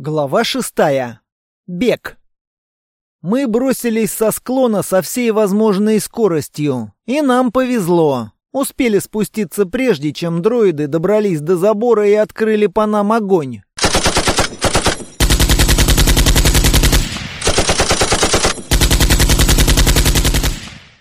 Глава шестая. Бег. Мы бросились со склона со всей возможной скоростью, и нам повезло. Успели спуститься прежде, чем дроиды добрались до забора и открыли по нам огонь.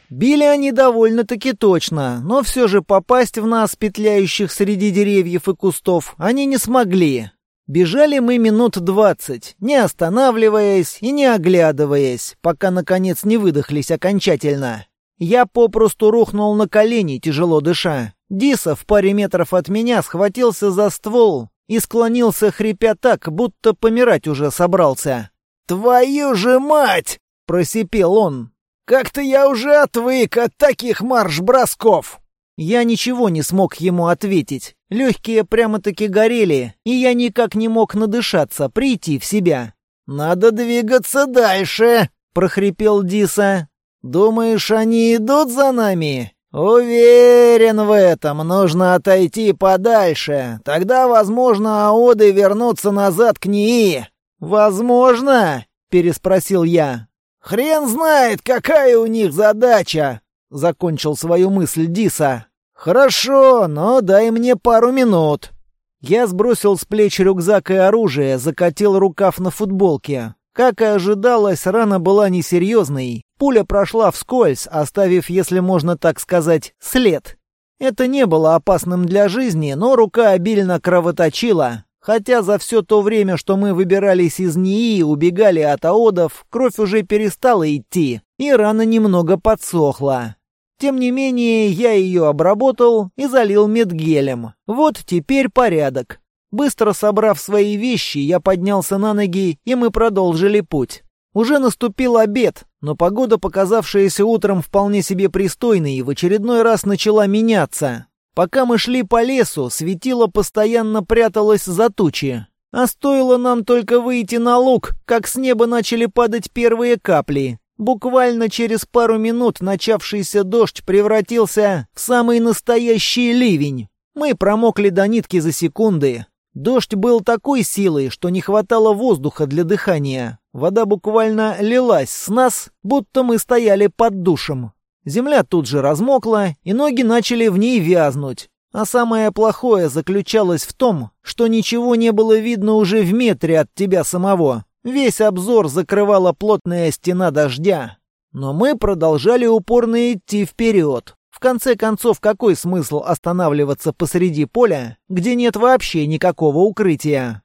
Били они довольно-таки точно, но все же попасть в нас, петляющих среди деревьев и кустов, они не смогли. Бежали мы минут двадцать, не останавливаясь и не оглядываясь, пока, наконец, не выдохлись окончательно. Я попросту рухнул на колени, тяжело дыша. Диса в паре метров от меня схватился за ствол и склонился, хрипя так, будто помирать уже собрался. «Твою же мать!» — просипел он. «Как-то я уже отвык от таких марш-бросков!» Я ничего не смог ему ответить. Легкие прямо-таки горели, и я никак не мог надышаться, прийти в себя. «Надо двигаться дальше», — прохрипел Диса. «Думаешь, они идут за нами?» «Уверен в этом. Нужно отойти подальше. Тогда, возможно, аоды вернутся назад к НИИ». «Возможно?» — переспросил я. «Хрен знает, какая у них задача!» — закончил свою мысль Диса. «Хорошо, но дай мне пару минут». Я сбросил с плеч рюкзак и оружие, закатил рукав на футболке. Как и ожидалось, рана была несерьезной. Пуля прошла вскользь, оставив, если можно так сказать, след. Это не было опасным для жизни, но рука обильно кровоточила. Хотя за все то время, что мы выбирались из НИИ убегали от аодов, кровь уже перестала идти, и рана немного подсохла. Тем не менее, я ее обработал и залил медгелем. Вот теперь порядок. Быстро собрав свои вещи, я поднялся на ноги, и мы продолжили путь. Уже наступил обед, но погода, показавшаяся утром вполне себе пристойной, в очередной раз начала меняться. Пока мы шли по лесу, светило постоянно пряталось за тучи. А стоило нам только выйти на луг, как с неба начали падать первые капли. Буквально через пару минут начавшийся дождь превратился в самый настоящий ливень. Мы промокли до нитки за секунды. Дождь был такой силой, что не хватало воздуха для дыхания. Вода буквально лилась с нас, будто мы стояли под душем. Земля тут же размокла, и ноги начали в ней вязнуть. А самое плохое заключалось в том, что ничего не было видно уже в метре от тебя самого. Весь обзор закрывала плотная стена дождя. Но мы продолжали упорно идти вперед. В конце концов, какой смысл останавливаться посреди поля, где нет вообще никакого укрытия?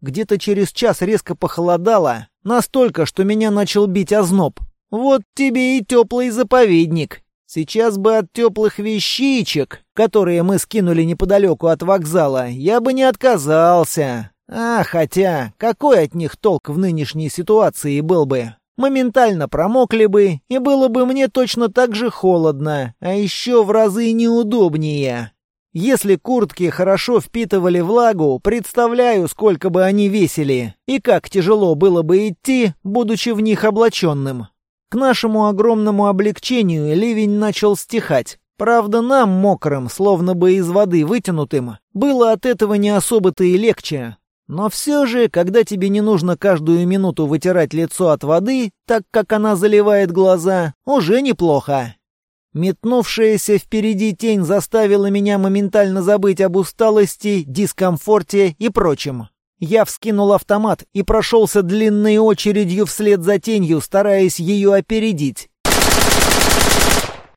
Где-то через час резко похолодало, настолько, что меня начал бить озноб. Вот тебе и теплый заповедник. Сейчас бы от теплых вещичек, которые мы скинули неподалеку от вокзала, я бы не отказался. А, хотя, какой от них толк в нынешней ситуации был бы? Моментально промокли бы, и было бы мне точно так же холодно, а еще в разы неудобнее. Если куртки хорошо впитывали влагу, представляю, сколько бы они весили, и как тяжело было бы идти, будучи в них облаченным. К нашему огромному облегчению ливень начал стихать. Правда, нам, мокрым, словно бы из воды вытянутым, было от этого не особо-то и легче. Но все же, когда тебе не нужно каждую минуту вытирать лицо от воды, так как она заливает глаза, уже неплохо. Метнувшаяся впереди тень заставила меня моментально забыть об усталости, дискомфорте и прочем. Я вскинул автомат и прошелся длинной очередью вслед за тенью, стараясь ее опередить.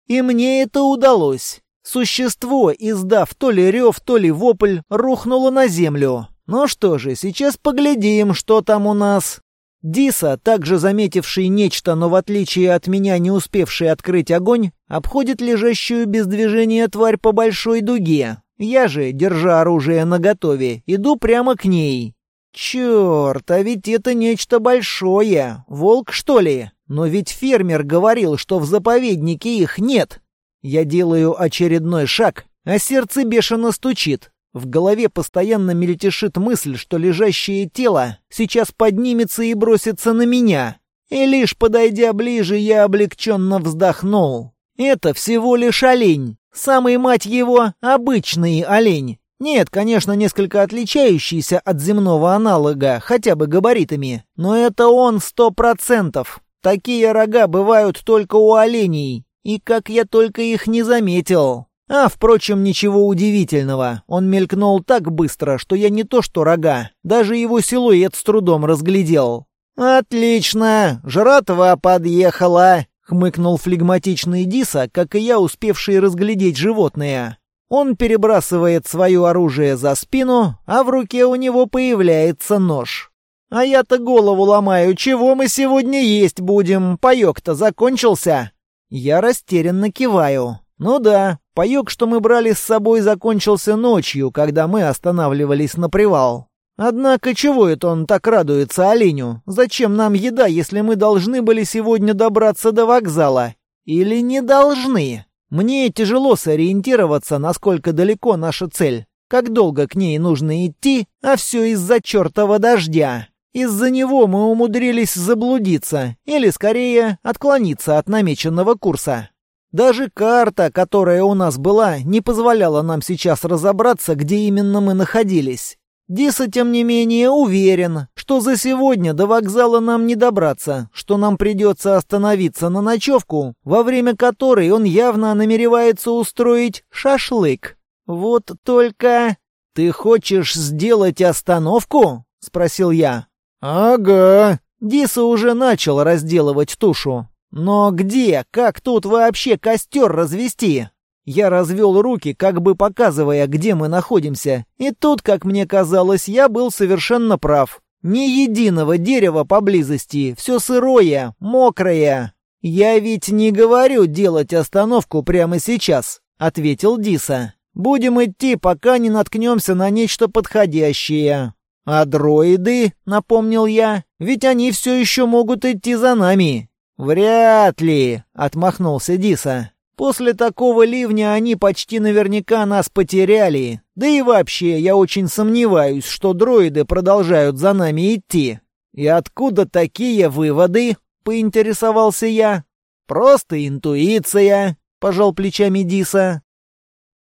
И мне это удалось. Существо, издав то ли рев, то ли вопль, рухнуло на землю. Ну что же, сейчас поглядим, что там у нас. Диса, также заметивший нечто, но в отличие от меня не успевший открыть огонь, обходит лежащую без движения тварь по большой дуге. Я же, держа оружие наготове, иду прямо к ней. Черт, а ведь это нечто большое. Волк, что ли? Но ведь фермер говорил, что в заповеднике их нет. Я делаю очередной шаг, а сердце бешено стучит. В голове постоянно мельтешит мысль, что лежащее тело сейчас поднимется и бросится на меня. И лишь подойдя ближе, я облегченно вздохнул. Это всего лишь олень. Самый, мать его, обычный олень. Нет, конечно, несколько отличающийся от земного аналога, хотя бы габаритами, но это он сто процентов. Такие рога бывают только у оленей, и как я только их не заметил. А, впрочем, ничего удивительного. Он мелькнул так быстро, что я не то что рога, даже его силуэт с трудом разглядел. «Отлично! Жратва подъехала!» — хмыкнул флегматичный Диса, как и я, успевший разглядеть животное. Он перебрасывает свое оружие за спину, а в руке у него появляется нож. «А я-то голову ломаю, чего мы сегодня есть будем? Паёк-то закончился?» Я растерянно киваю. «Ну да, Паёк, что мы брали с собой, закончился ночью, когда мы останавливались на привал. Однако чего это он так радуется оленю? Зачем нам еда, если мы должны были сегодня добраться до вокзала? Или не должны? Мне тяжело сориентироваться, насколько далеко наша цель. Как долго к ней нужно идти, а все из-за чертова дождя. Из-за него мы умудрились заблудиться, или, скорее, отклониться от намеченного курса. Даже карта, которая у нас была, не позволяла нам сейчас разобраться, где именно мы находились. Диса, тем не менее, уверен, что за сегодня до вокзала нам не добраться, что нам придется остановиться на ночевку, во время которой он явно намеревается устроить шашлык. Вот только... «Ты хочешь сделать остановку?» — спросил я. «Ага». Диса уже начал разделывать тушу. Но где, как тут вообще костер развести? Я развел руки, как бы показывая, где мы находимся. И тут, как мне казалось, я был совершенно прав. Ни единого дерева поблизости, все сырое, мокрое. «Я ведь не говорю делать остановку прямо сейчас», — ответил Диса. «Будем идти, пока не наткнемся на нечто подходящее». «А дроиды?» — напомнил я. «Ведь они все еще могут идти за нами. «Вряд ли», — отмахнулся Диса. «После такого ливня они почти наверняка нас потеряли. Да и вообще, я очень сомневаюсь, что дроиды продолжают за нами идти». «И откуда такие выводы?» — поинтересовался я. «Просто интуиция», — пожал плечами Диса.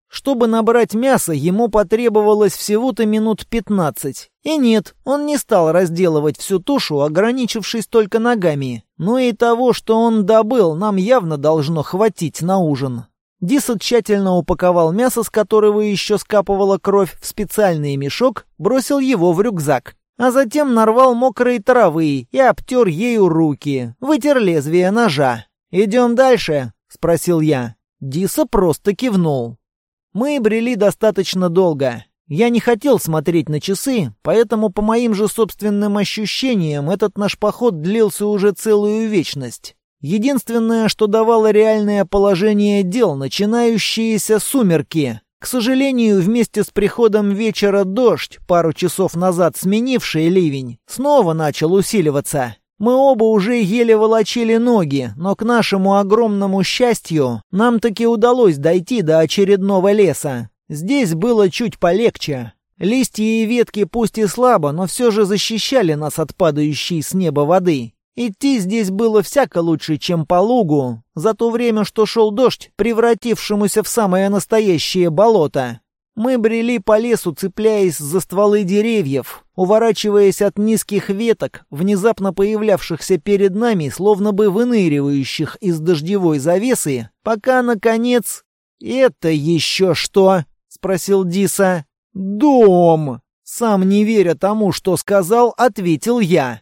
Чтобы набрать мясо, ему потребовалось всего-то минут пятнадцать. И нет, он не стал разделывать всю тушу, ограничившись только ногами. Но и того, что он добыл, нам явно должно хватить на ужин. Диса тщательно упаковал мясо, с которого еще скапывала кровь, в специальный мешок, бросил его в рюкзак. А затем нарвал мокрые травы и обтер ею руки, вытер лезвие ножа. «Идем дальше?» — спросил я. Диса просто кивнул. Мы брели достаточно долго. Я не хотел смотреть на часы, поэтому по моим же собственным ощущениям этот наш поход длился уже целую вечность. Единственное, что давало реальное положение дел, начинающиеся сумерки. К сожалению, вместе с приходом вечера дождь, пару часов назад сменивший ливень, снова начал усиливаться. Мы оба уже еле волочили ноги, но к нашему огромному счастью нам таки удалось дойти до очередного леса. Здесь было чуть полегче. Листья и ветки пусть и слабо, но все же защищали нас от падающей с неба воды. Идти здесь было всяко лучше, чем по лугу, за то время, что шел дождь, превратившемуся в самое настоящее болото. Мы брели по лесу, цепляясь за стволы деревьев, уворачиваясь от низких веток, внезапно появлявшихся перед нами, словно бы выныривающих из дождевой завесы, пока, наконец... «Это еще что?» — спросил Диса. «Дом!» Сам не веря тому, что сказал, ответил я.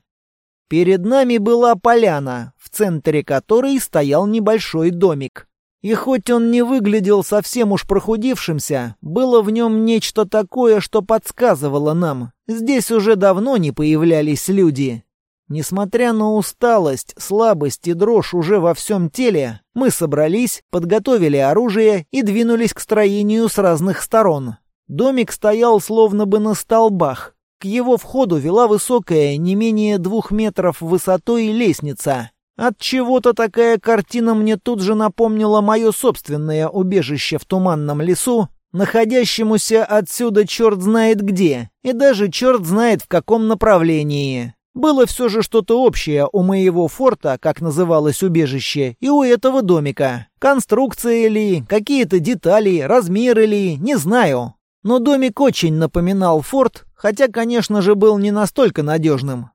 Перед нами была поляна, в центре которой стоял небольшой домик. И хоть он не выглядел совсем уж прохудившимся, было в нем нечто такое, что подсказывало нам. Здесь уже давно не появлялись люди. Несмотря на усталость, слабость и дрожь уже во всем теле, мы собрались, подготовили оружие и двинулись к строению с разных сторон. Домик стоял словно бы на столбах. К его входу вела высокая, не менее двух метров высотой лестница. От чего-то такая картина мне тут же напомнила мое собственное убежище в туманном лесу, находящемуся отсюда черт знает где, и даже черт знает в каком направлении. Было все же что-то общее у моего форта, как называлось убежище, и у этого домика. Конструкция ли, какие-то детали, размеры ли, не знаю. Но домик очень напоминал форт, хотя, конечно же, был не настолько надежным.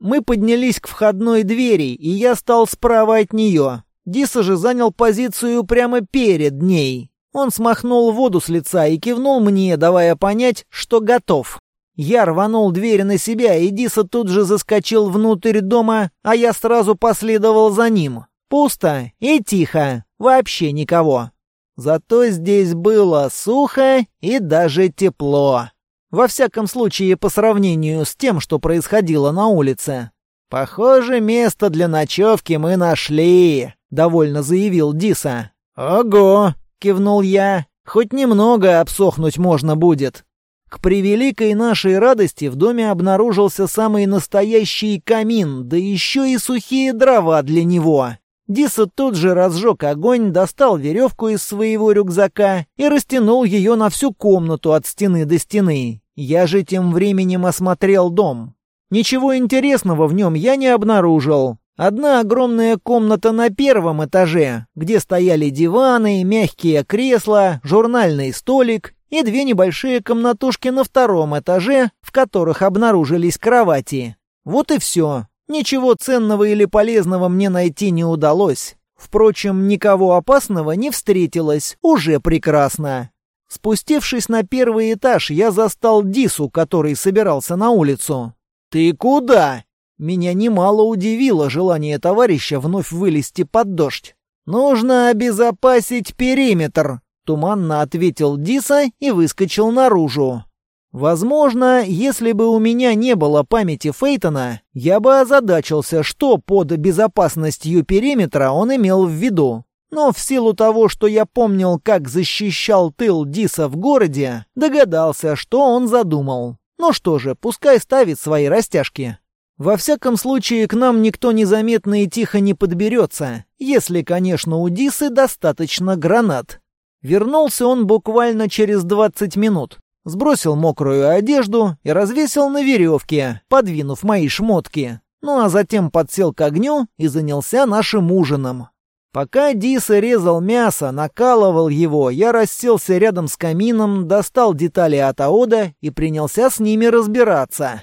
Мы поднялись к входной двери, и я стал справа от нее. Диса же занял позицию прямо перед ней. Он смахнул воду с лица и кивнул мне, давая понять, что готов. Я рванул дверь на себя, и Диса тут же заскочил внутрь дома, а я сразу последовал за ним. Пусто и тихо, вообще никого. Зато здесь было сухо и даже тепло. Во всяком случае, по сравнению с тем, что происходило на улице. «Похоже, место для ночевки мы нашли», — довольно заявил Диса. «Ого!» — кивнул я. «Хоть немного обсохнуть можно будет». К превеликой нашей радости в доме обнаружился самый настоящий камин, да еще и сухие дрова для него. Диса тут же разжег огонь, достал веревку из своего рюкзака и растянул ее на всю комнату от стены до стены. Я же тем временем осмотрел дом. Ничего интересного в нем я не обнаружил. Одна огромная комната на первом этаже, где стояли диваны, мягкие кресла, журнальный столик и две небольшие комнатушки на втором этаже, в которых обнаружились кровати. Вот и все. Ничего ценного или полезного мне найти не удалось. Впрочем, никого опасного не встретилось, уже прекрасно. Спустившись на первый этаж, я застал Дису, который собирался на улицу. «Ты куда?» Меня немало удивило желание товарища вновь вылезти под дождь. «Нужно обезопасить периметр», — туманно ответил Диса и выскочил наружу. Возможно, если бы у меня не было памяти Фейтона, я бы озадачился, что под безопасностью периметра он имел в виду. Но в силу того, что я помнил, как защищал тыл Диса в городе, догадался, что он задумал. Ну что же, пускай ставит свои растяжки. Во всяком случае, к нам никто незаметно и тихо не подберется, если, конечно, у Дисы достаточно гранат. Вернулся он буквально через 20 минут. Сбросил мокрую одежду и развесил на веревке, подвинув мои шмотки. Ну а затем подсел к огню и занялся нашим ужином. Пока Диса резал мясо, накалывал его, я расселся рядом с камином, достал детали от аода и принялся с ними разбираться.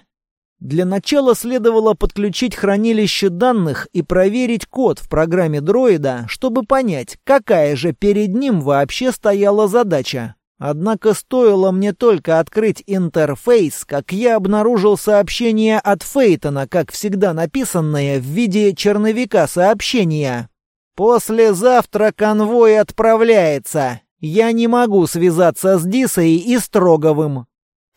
Для начала следовало подключить хранилище данных и проверить код в программе дроида, чтобы понять, какая же перед ним вообще стояла задача. Однако стоило мне только открыть интерфейс, как я обнаружил сообщение от Фейтона, как всегда написанное в виде черновика сообщения. «Послезавтра конвой отправляется. Я не могу связаться с Дисой и Строговым».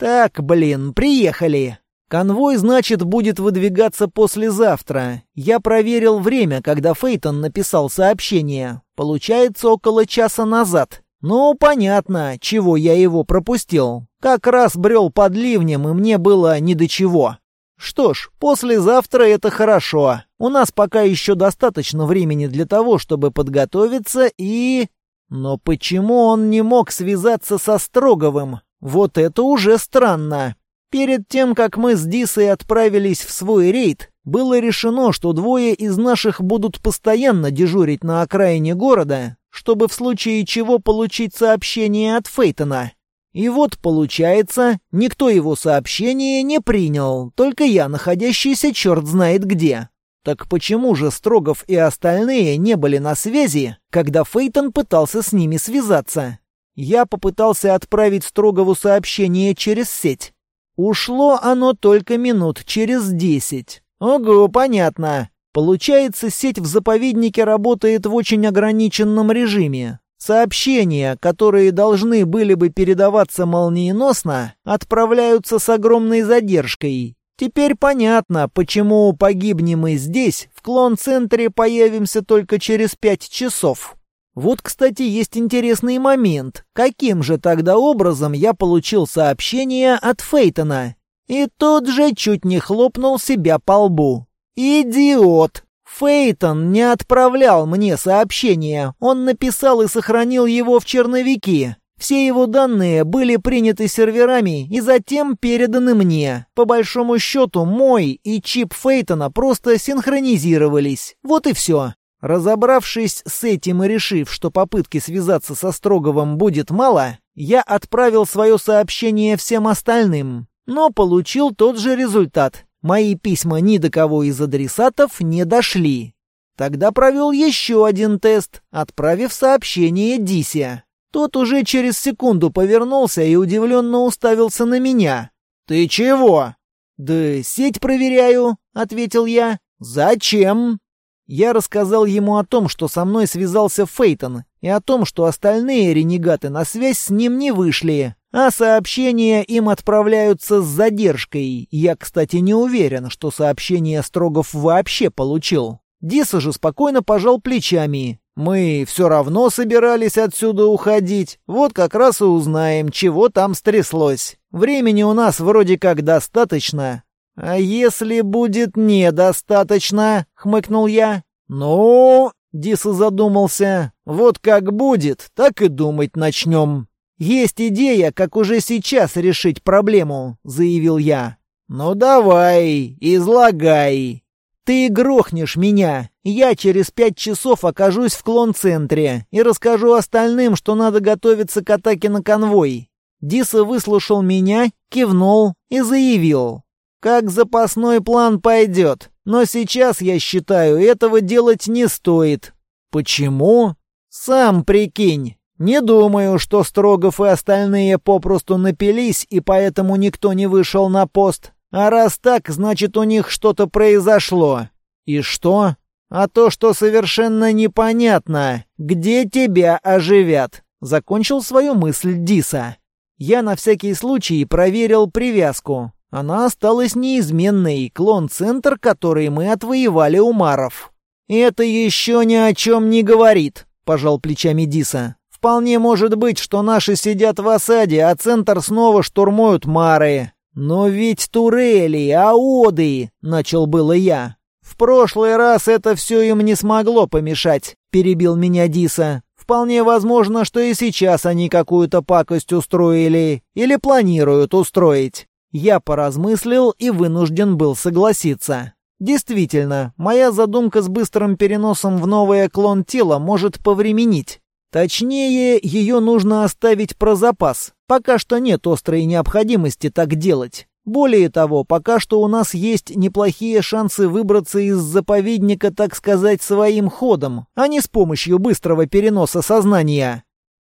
«Так, блин, приехали». Конвой, значит, будет выдвигаться послезавтра. Я проверил время, когда Фейтон написал сообщение. Получается, около часа назад. Ну, понятно, чего я его пропустил. Как раз брел под ливнем, и мне было ни до чего. Что ж, послезавтра это хорошо. У нас пока еще достаточно времени для того, чтобы подготовиться и... Но почему он не мог связаться со Строговым? Вот это уже странно. Перед тем, как мы с Дисой отправились в свой рейд, было решено, что двое из наших будут постоянно дежурить на окраине города, чтобы в случае чего получить сообщение от Фейтона. И вот, получается, никто его сообщение не принял, только я, находящийся черт знает где. Так почему же Строгов и остальные не были на связи, когда Фейтон пытался с ними связаться? Я попытался отправить Строгову сообщение через сеть. Ушло оно только минут через десять. Ого, понятно. Получается, сеть в заповеднике работает в очень ограниченном режиме. Сообщения, которые должны были бы передаваться молниеносно, отправляются с огромной задержкой. Теперь понятно, почему погибнем мы здесь, в клон-центре появимся только через пять часов. Вот, кстати, есть интересный момент. Каким же тогда образом я получил сообщение от Фейтона? И тут же чуть не хлопнул себя по лбу. Идиот! Фейтон не отправлял мне сообщение. Он написал и сохранил его в черновике. Все его данные были приняты серверами и затем переданы мне. По большому счету, мой и чип Фейтона просто синхронизировались. Вот и все. Разобравшись с этим и решив, что попытки связаться со Строговым будет мало, Я отправил свое сообщение всем остальным, но получил тот же результат. Мои письма ни до кого из адресатов не дошли. Тогда провел еще один тест, отправив сообщение Дисе. Тот уже через секунду повернулся и удивленно уставился на меня. «Ты чего?» «Да сеть проверяю», — ответил я. «Зачем?» Я рассказал ему о том, что со мной связался Фейтон, и о том, что остальные ренегаты на связь с ним не вышли, а сообщения им отправляются с задержкой. Я, кстати, не уверен, что сообщение Строгов вообще получил. Диса же спокойно пожал плечами. «Мы все равно собирались отсюда уходить. Вот как раз и узнаем, чего там стряслось. Времени у нас вроде как достаточно, «А если будет недостаточно?» — хмыкнул я. «Ну...» — Диса задумался. «Вот как будет, так и думать начнем». «Есть идея, как уже сейчас решить проблему», — заявил я. «Ну давай, излагай». «Ты грохнешь меня. Я через пять часов окажусь в клон-центре и расскажу остальным, что надо готовиться к атаке на конвой». Диса выслушал меня, кивнул и заявил. Как запасной план пойдет. Но сейчас, я считаю, этого делать не стоит. Почему? Сам прикинь. Не думаю, что Строгов и остальные попросту напились, и поэтому никто не вышел на пост. А раз так, значит, у них что-то произошло. И что? А то, что совершенно непонятно, где тебя оживят. Закончил свою мысль Диса. Я на всякий случай проверил привязку. Она осталась неизменной, клон-центр, который мы отвоевали у Маров. «Это еще ни о чем не говорит», — пожал плечами Диса. «Вполне может быть, что наши сидят в осаде, а центр снова штурмуют Мары. Но ведь турели, аоды!» — начал было я. «В прошлый раз это все им не смогло помешать», — перебил меня Диса. «Вполне возможно, что и сейчас они какую-то пакость устроили или планируют устроить. Я поразмыслил и вынужден был согласиться. Действительно, моя задумка с быстрым переносом в новое клон тела может повременить. Точнее, ее нужно оставить про запас. Пока что нет острой необходимости так делать. Более того, пока что у нас есть неплохие шансы выбраться из заповедника, так сказать, своим ходом, а не с помощью быстрого переноса сознания.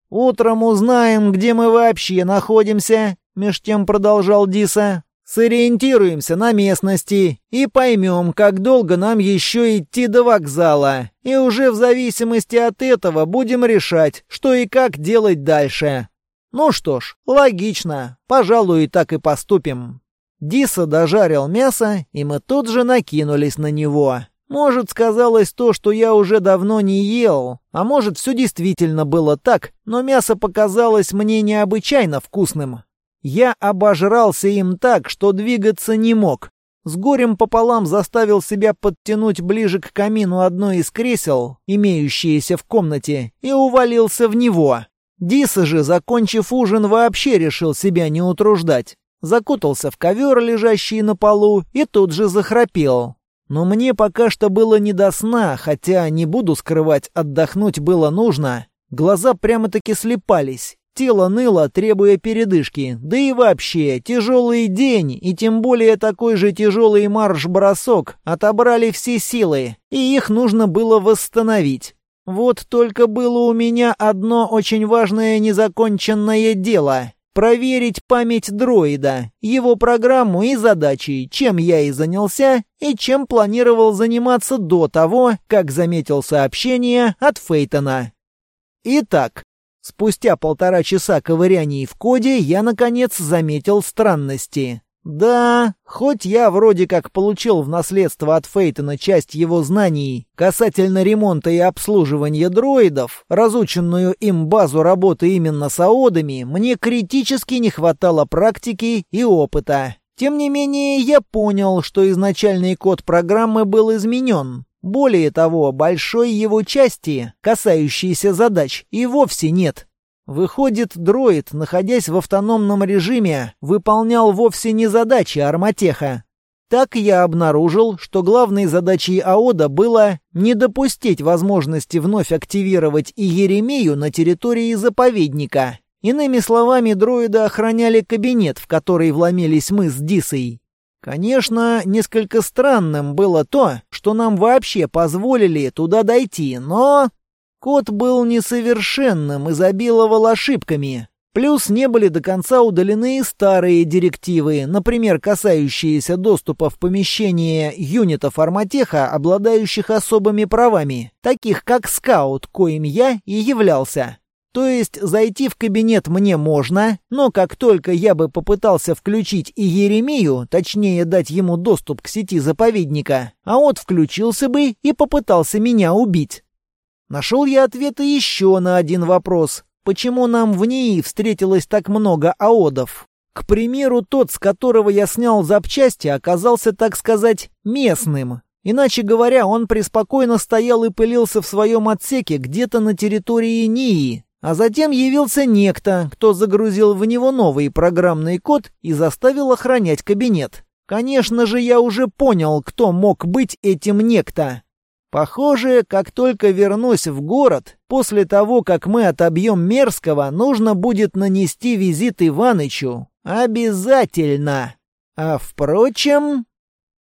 Утром узнаем, где мы вообще находимся, меж тем продолжал Диса. Сориентируемся на местности и поймем, как долго нам еще идти до вокзала. И уже в зависимости от этого будем решать, что и как делать дальше. Ну что ж, логично. Пожалуй, так и поступим. Диса дожарил мясо, и мы тут же накинулись на него. Может, сказалось то, что я уже давно не ел, а может, все действительно было так, но мясо показалось мне необычайно вкусным. Я обожрался им так, что двигаться не мог. С горем пополам заставил себя подтянуть ближе к камину одно из кресел, имеющееся в комнате, и увалился в него. Диса же, закончив ужин, вообще решил себя не утруждать. Закутался в ковер, лежащий на полу, и тут же захрапел. Но мне пока что было не до сна, хотя, не буду скрывать, отдохнуть было нужно. Глаза прямо-таки слепались. Тело ныло, требуя передышки. Да и вообще, тяжелый день, и тем более такой же тяжелый марш-бросок, отобрали все силы, и их нужно было восстановить. Вот только было у меня одно очень важное незаконченное дело — проверить память дроида, его программу и задачи, чем я и занялся, и чем планировал заниматься до того, как заметил сообщение от Фейтона. Итак, Спустя полтора часа ковыряний в коде я, наконец, заметил странности. Да, хоть я вроде как получил в наследство от Фейтона часть его знаний касательно ремонта и обслуживания дроидов, разученную им базу работы именно с аодами, мне критически не хватало практики и опыта. Тем не менее, я понял, что изначальный код программы был изменен. Более того, большой его части, касающейся задач, и вовсе нет. Выходит, дроид, находясь в автономном режиме, выполнял вовсе не задачи Арматеха. Так я обнаружил, что главной задачей АОДа было не допустить возможности вновь активировать и Еремею на территории заповедника. Иными словами, дроиды охраняли кабинет, в который вломились мы с Дисой. Конечно, несколько странным было то, что нам вообще позволили туда дойти, но... Код был несовершенным, изобиловал ошибками. Плюс не были до конца удалены старые директивы, например, касающиеся доступа в помещение юнитов арматеха, обладающих особыми правами, таких как скаут, коим я и являлся. То есть зайти в кабинет мне можно, но как только я бы попытался включить и Еремию, точнее дать ему доступ к сети заповедника, а он включился бы и попытался меня убить. Нашел я ответы еще на один вопрос, почему нам в ней встретилось так много аодов. К примеру, тот, с которого я снял запчасти, оказался, так сказать, местным. Иначе говоря, он преспокойно стоял и пылился в своем отсеке где-то на территории НИИ. А затем явился некто, кто загрузил в него новый программный код и заставил охранять кабинет. Конечно же, я уже понял, кто мог быть этим некто. Похоже, как только вернусь в город, после того, как мы отобьем Мерзкого, нужно будет нанести визит Иванычу. Обязательно. А впрочем...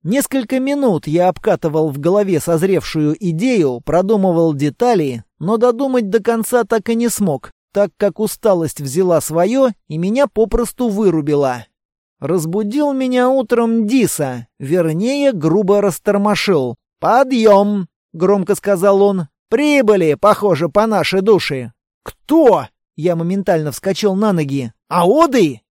Несколько минут я обкатывал в голове созревшую идею, продумывал детали, но додумать до конца так и не смог, так как усталость взяла свое и меня попросту вырубила. Разбудил меня утром Диса, вернее, грубо растормошил. «Подъем!» — громко сказал он. «Прибыли, похоже, по нашей душе». «Кто?» — я моментально вскочил на ноги. «Аоды?»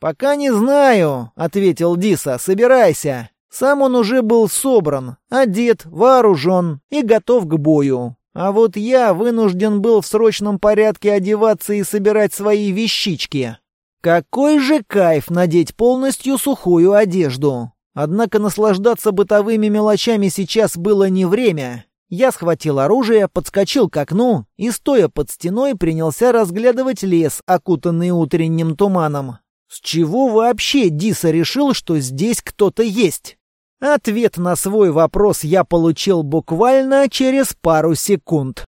«Пока не знаю», — ответил Диса. «Собирайся». Сам он уже был собран, одет, вооружен и готов к бою. А вот я вынужден был в срочном порядке одеваться и собирать свои вещички. Какой же кайф надеть полностью сухую одежду. Однако наслаждаться бытовыми мелочами сейчас было не время. Я схватил оружие, подскочил к окну и, стоя под стеной, принялся разглядывать лес, окутанный утренним туманом. С чего вообще Диса решил, что здесь кто-то есть? Ответ на свой вопрос я получил буквально через пару секунд.